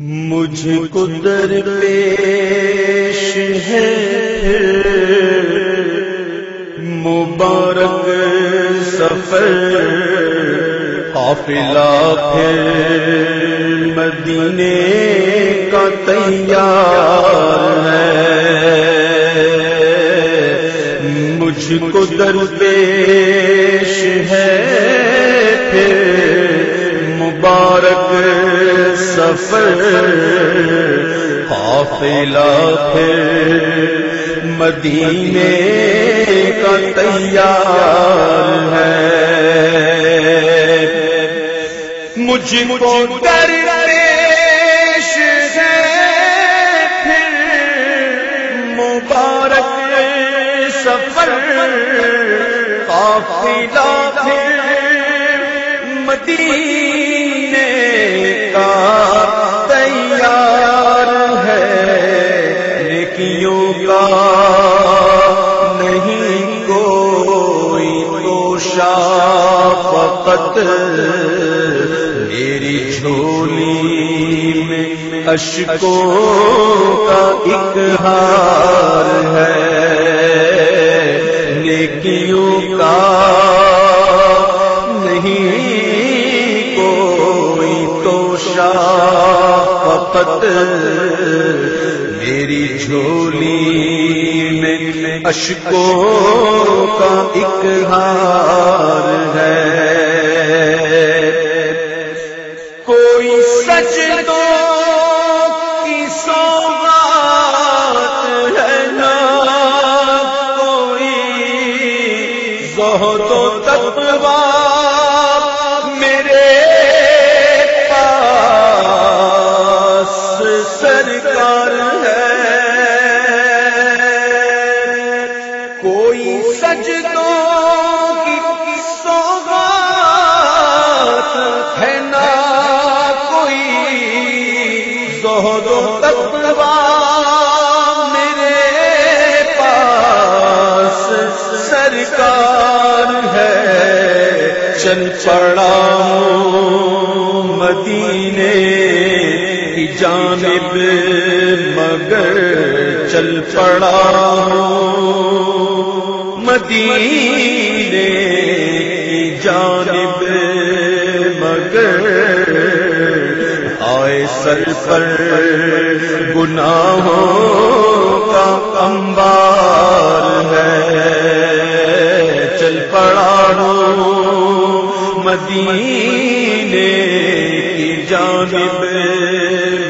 مجھ کو در پیش ہے۔ مبارک سفر۔ قافلہ پھر مدینے کا تیار ہے۔ مجھ کو در پیش ہے پھر مبارک سفر قافلہ پھر مدینے کا تیار ہے۔ مجھ کو در پیش ہے، پھر مبارک سفر قافلہ پھر مدینے کا تیار ہے۔ نیکیوں کا نہیں کوئی تو فقط میری جھولی میں اشکوں کا ایک ہار ہے۔ نیکیوں تو فقط میری جھولی میں اشکوں کا ایک ہے۔ کوئی سچ دو کی سوغات ہے نا، کوئی زہد سرکار ہے۔ کوئی سجدوں کی سوغات ہے نا کوئی زہد و میرے پاس سرکار ہے۔ چل پڑا پڑا ہوں مدینے کی جانب مگر آئے سر پر گناہوں کا امبار ہے۔ چل پڑا ہوں مدینے کی جانب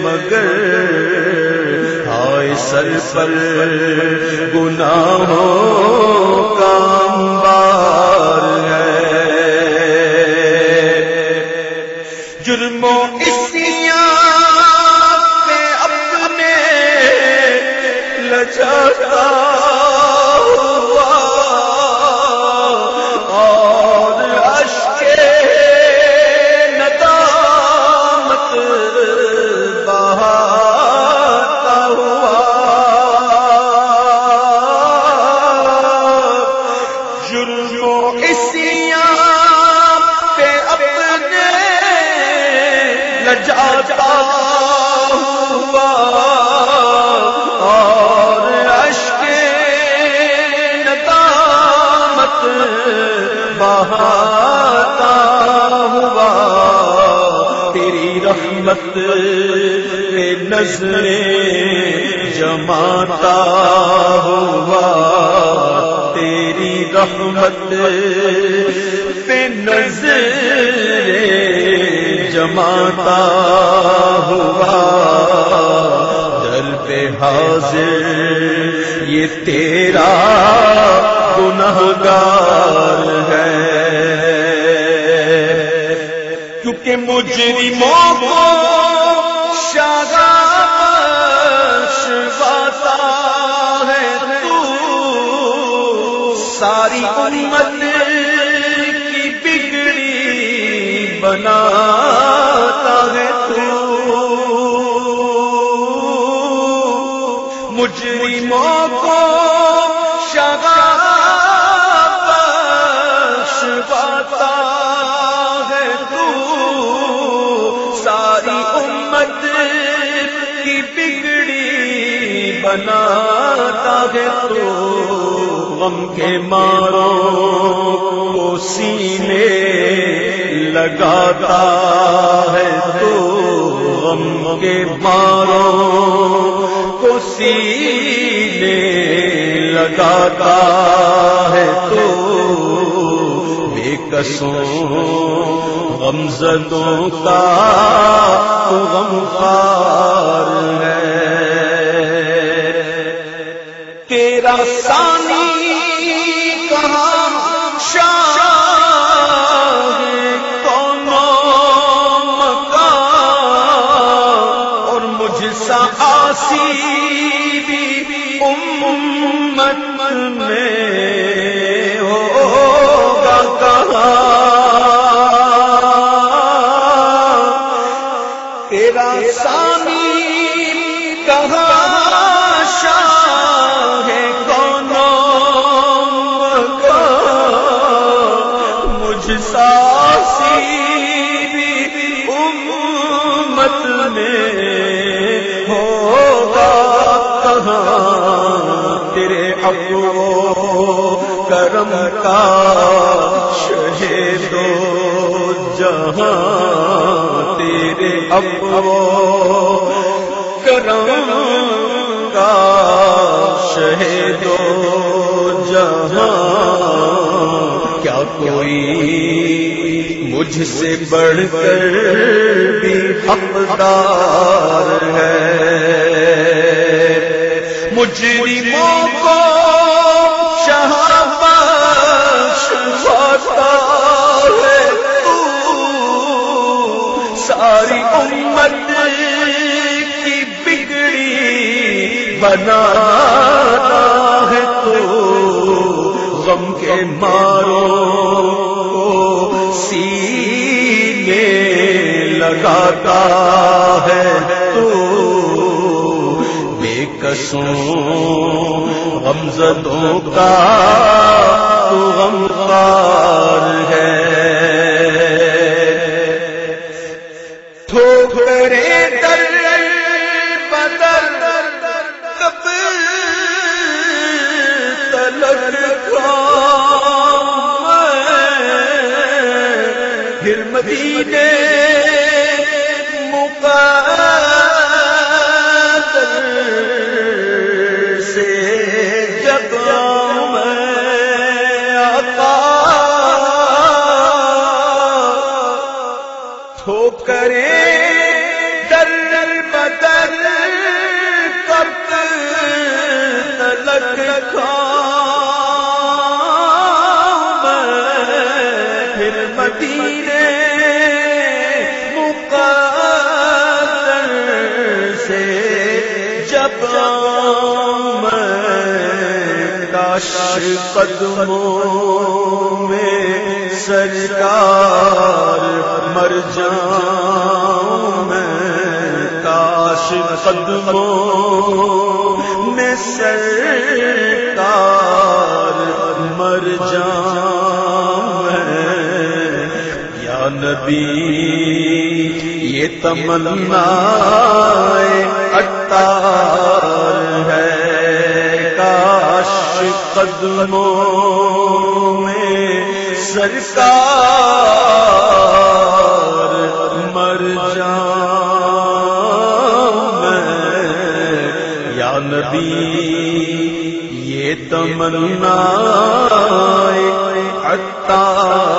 مگر سر پر گناہوں کا امبار ہے۔ جرموں اسیاں پہ اپنے لچاتا نظریں جماتا ہوا، تیری رحمت پہ نظر جماتا ہوا۔ در پہ حاضر، یہ تیرا گنہگار ہے۔ کیونکہ مجرموں کو امت کی بگڑی بناتا ہے تو مجرموں کو ہے تو ساری امت بناتا ہے تو غم کے مارو کو سینے لگاتا ہے تو غم کے مارو کو سینے لگاتا ہے تو بے کسوں غم زدوں کا تو غم خار ہے۔ تیرا سانی بھی امت میں ہوگا کہاں کرم کا شہید جہاں تیرے ابو کرم کا شہید جہاں کیا کوئی مجھ سے بڑھ کر بھی حقدار ہے؟ مجرموں کو ساری امت کی بگڑی بنا ہے تو غم کے مارو سینے لگاتا ہے تو بے کسوں غم زدوں کا تو غم خار ہے۔ قدموں میں سرکار مر جاؤں میں، کاش قدموں میں سرکار مر جاؤں میں۔ یا نبی، یہ تمنا اٹار ہے۔ قدموں میں سرکار مر میں یا نبی یہ تمنا عطا